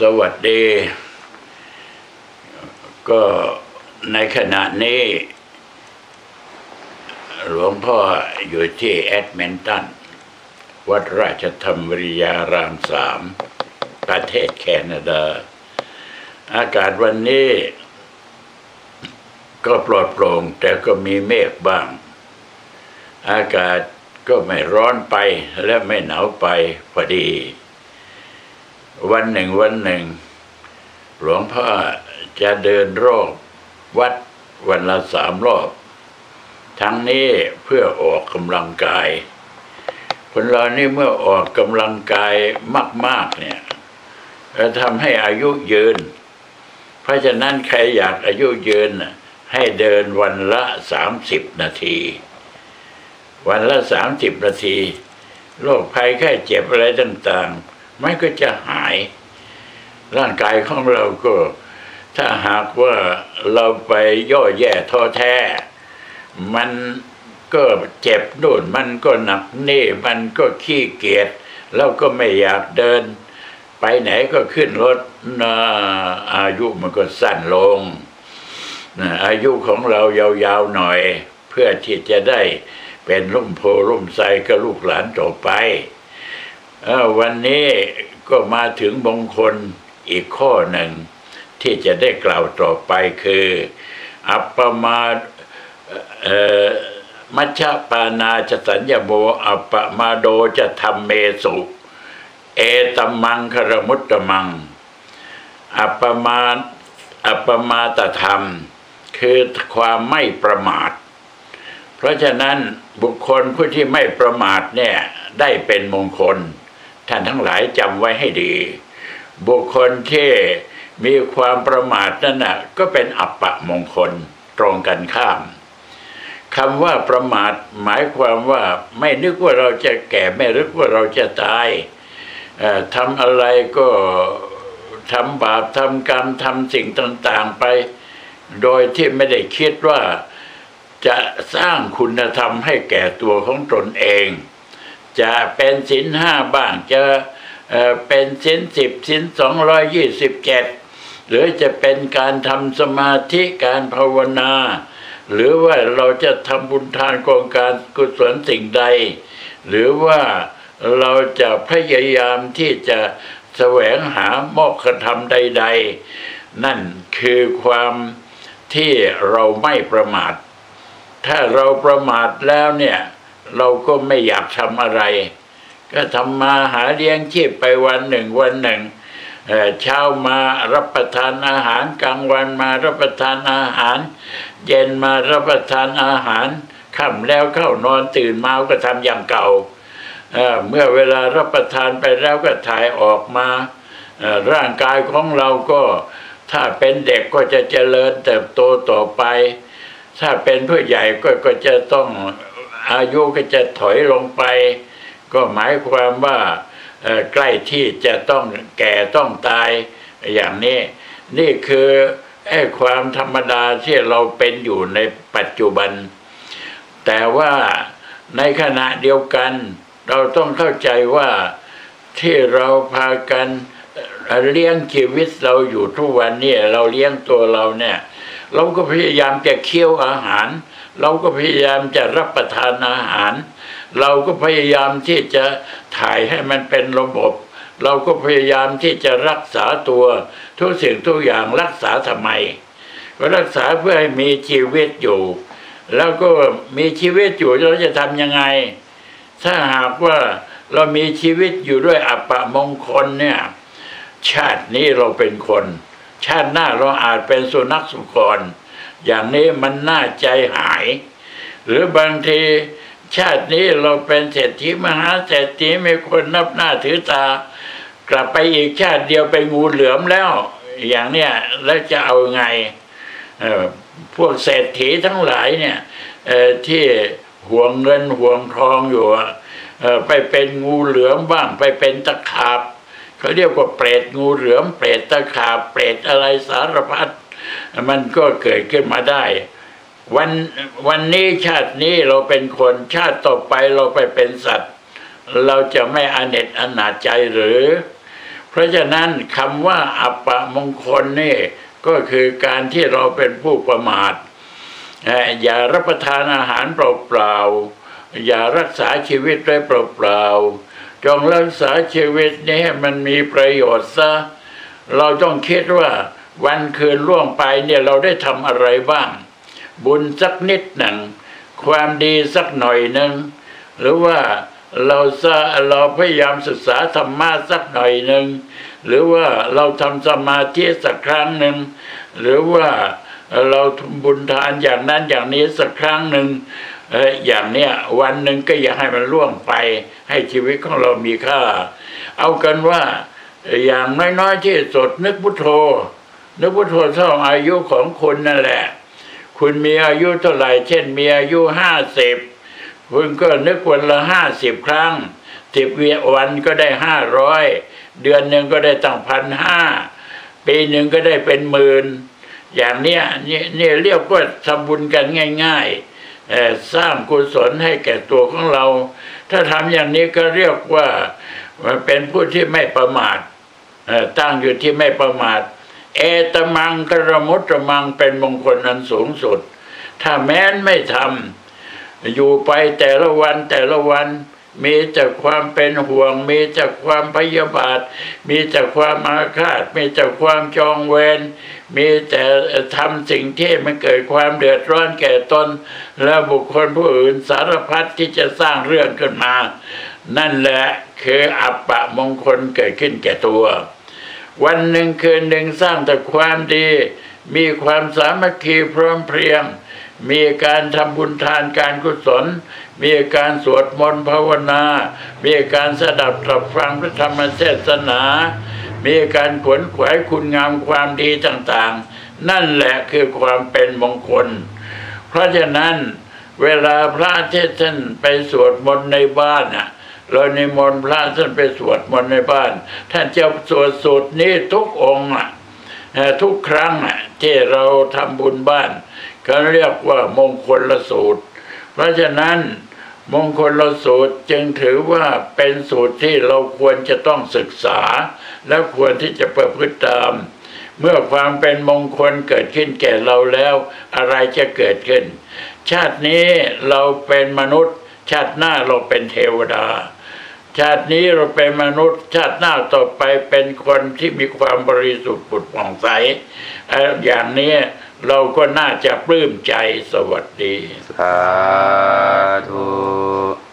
สวัสดี ก็ในขณะนี้ หลวงพ่ออยู่ที่แอดมินตัน วัดราชธรรมวิริยารามสาม ประเทศแคนาดา อากาศวันนี้ ก็ปลอดโปร่งแต่ก็มีเมฆบ้าง อากาศก็ไม่ร้อนไปและไม่หนาวไปพอดี วันหนึ่งวันหนึ่ง หลวงพ่อจะเดินรอบวัดวันละสามรอบ ทั้งนี้เพื่อออกกำลังกาย คนเรานี่เมื่อออกกำลังกายมาก ๆ เนี่ยจะทำให้อายุยืน เพราะฉะนั้นใครอยากอายุยืนให้เดินวันละสามสิบนาที วันละสามสิบนาทีโรคภัยไข้เจ็บอะไรต่าง ๆ มันก็จะหาย ร่างกายของเราก็ ถ้าหากว่าเราไปย่อแย่ท้อแท้ มันก็เจ็บนู่นมันก็หนักเน่มันก็ขี้เกียจแล้วก็ไม่อยากเดิน ไปไหนก็ขึ้นรถนะอายุมันก็สั้นลงนะอายุของเรายาวๆหน่อย เพื่อที่จะได้เป็นร่มโพร่มไทรกับลูกหลานต่อไป วันนี้ก็มาถึงมงคลอีกข้อหนึ่ง ที่จะได้กล่าวต่อไปคือ อัปปมาเอมัชฌปานาจะสัญญโมอัปปมาโดจะทำเมสุ เอตัมังคารมุตตมัง อัปปมาอัปปมาตธรรม คือความไม่ประมาท เพราะฉะนั้นบุคคลผู้ที่ไม่ประมาทเนี่ยได้เป็นมงคล ท่านทั้งหลายจำไว้ให้ดี บุคคลที่มีความประมาทนั่นนะก็เป็นอัปปะมงคลตรงกันข้ามคำว่าประมาทหมายความว่าไม่นึกว่าเราจะแก่ไม่นึกว่าเราจะตายเอ่อทำอะไรก็ทำบาปทำกรรมทำสิ่งต่างๆไป โดยที่ไม่ได้คิดว่าจะสร้างคุณธรรมให้แก่ตัวของตนเอง จะเป็นสินห้าบ้างจะเป็นสินสิบสินสองร้อยยี่สิบเจ็ดหรือจะเป็นการทำสมาธิการภาวนา หรือว่าเราจะทำบุญทานกองการกุศลสิ่งใด หรือว่าเราจะพยายามที่จะแสวงหามอกขธรรมใด ๆ นั่นคือความที่เราไม่ประมาท ถ้าเราประมาทแล้วเนี่ย เราก็ไม่อยากทำอะไร ก็ทำมาหาเลี้ยงชีพไปวันหนึ่งวันหนึ่งเช้ามารับประทานอาหารกลางวันมารับประทานอาหาร เย็นมารับประทานอาหารค่ำแล้วเข้านอนตื่นมาก็ทำอย่างเก่าเมื่อเวลารับประทานไปแล้วก็ถ่ายออกมาร่างกายของเราก็ถ้าเป็นเด็กก็จะเจริญเติบโตต่อไป ถ้าเป็นผู้ใหญ่ก็ก็จะต้อง อายุก็จะถอยลงไป ก็หมายความว่าใกล้ที่จะต้องแก่ต้องตายอย่างนี้ นี่คือไอ้ความธรรมดาที่เราเป็นอยู่ในปัจจุบัน แต่ว่าในขณะเดียวกัน เราต้องเข้าใจว่าที่เราพากันเอ่อเลี้ยงชีวิตเราอยู่ทุกวันเนี่ยเราเลี้ยงตัวเราเนี่ย เราก็พยายามจะเคี้ยวอาหาร เราก็พยายามจะรับประทานอาหาร เราก็พยายามที่จะถ่ายให้มันเป็นระบบ เราก็พยายามที่จะรักษาตัวทุกสิ่งทุกอย่างรักษาทำไมก็รักษาเพื่อให้มีชีวิตอยู่ แล้วก็มีชีวิตอยู่เราจะทำยังไง ถ้าหากว่าเรามีชีวิตอยู่ด้วยอัปปะมงคลเนี่ย ชาตินี้เราเป็นคน ชาติหน้าเราอาจเป็นสุนัขสุกร อย่างนี้มันน่าใจหาย หรือบางทีชาตินี้เราเป็นเศรษฐีมหาเศรษฐีมีคนนับหน้าถือตา กลับไปอีกชาติเดียวไปงูเหลือมแล้ว อย่างเนี้ยแล้วจะเอาไงเออพวกเศรษฐีทั้งหลายเนี่ยเออที่ห่วงเงินห่วงทองอยู่เออไปเป็นงูเหลือมบ้าง ไปเป็นตะขาบเขาเรียกว่าเปรตงูเหลือมเปรตตะขาบเปรตอะไรสารพัด มันก็เกิดขึ้นมาได้ วันวันนี้ชาตินี้เราเป็นคนชาติต่อไปเราไปเป็นสัตว์ เราจะไม่อเนจอนาจใจหรือ เพราะฉะนั้นคำว่าอัปะมงคลนี่ก็คือการที่เราเป็นผู้ประมาทเอ่ออย่ารับประทานอาหารเปล่าๆอย่ารักษาชีวิตไว้เปล่าๆจงรักษาชีวิตนี้ให้มันมีประโยชน์ซะเราต้องคิดว่า วันคืนล่วงไปเนี่ยเราได้ทำอะไรบ้าง บุญสักนิดหนึ่ง ความดีสักหน่อยหนึ่ง หรือว่าเราเราพยายามศึกษาธรรมะสักหน่อยหนึ่ง หรือว่าเราทำสมาธิสักครั้งหนึ่ง หรือว่าเราทำบุญทานอย่างนั้นอย่างนี้สักครั้งหนึ่งเอ่ออย่างเนี้ยวันหนึ่งก็อย่าให้มันล่วงไป ให้ชีวิตของเรามีค่า เอากันว่าอย่างน้อยๆที่สุดนึกพุทโธ นึกพุทโธเท่าอายุของคุณนั่นแหละ คุณมีอายุเท่าไหร่ เช่น มีอายุห้าสิบคุณก็นึกวันละห้าสิบครั้งสิบวันก็ได้ห้าร้อยเดือนหนึ่งก็ได้ตั้งพันห้าปีหนึ่งก็ได้เป็นหมื่นอย่างเนี้ยนี่นี่เรียกว่าทำบุญกันง่ายๆสร้างกุศลให้แก่ตัวของเรา ถ้าทำอย่างนี้ก็เรียกว่ามันเป็นผู้ที่ไม่ประมาทตั้งอยู่ที่ไม่ประมาท เอตมังกระมุตมังเป็นมงคลอันสูงสุด ถ้าแม้นไม่ทำอยู่ไปแต่ละวันแต่ละวันมีแต่ความเป็นห่วง มีแต่ความพยาบาท มีแต่ความอาฆาต มีแต่ความจองเวร มีแต่ทำสิ่งที่มันเกิดความเดือดร้อนแก่ตน และบุคคลผู้อื่นสารพัดที่จะสร้างเรื่องขึ้นมา นั่นแหละคืออัปปะมงคลเกิดขึ้นแก่ตัว วันหนึ่งคืนหนึ่งสร้างแต่ความดี มีความสามัคคีพร้อมเพรียง มีการทำบุญทานการกุศล มีการสวดมนต์ภาวนา มีการสดับตรับฟังพระธรรมเทศนา มีการขวนขวายคุณงามความดีต่างๆ นั่นแหละคือความเป็นมงคล เพราะฉะนั้นเวลาพระเทศท่านไปสวดมนต์ในบ้านน่ะ เรานิมนต์พระท่านไปสวดมนต์ในบ้าน ท่านจะสวดสูตรนี้ทุกองค์อะทุกครั้งอะที่เราทำบุญบ้านเขาเรียกว่ามงคลละสูตร เพราะฉะนั้นมงคลละสูตรจึงถือว่าเป็นสูตรที่เราควรจะต้องศึกษา และควรที่จะประพฤติตาม เมื่อความเป็นมงคลเกิดขึ้นแก่เราแล้ว อะไรจะเกิดขึ้น ชาตินี้เราเป็นมนุษย์ ชาติหน้าเราเป็นเทวดา ชาตินี้เราเป็นมนุษย์ ชาติหน้าต่อไปเป็นคนที่มีความบริสุทธิ์ผุดผ่องใสเอ่ออย่างนี้เราก็น่าจะปลื้มใจสวัสดี สาธุ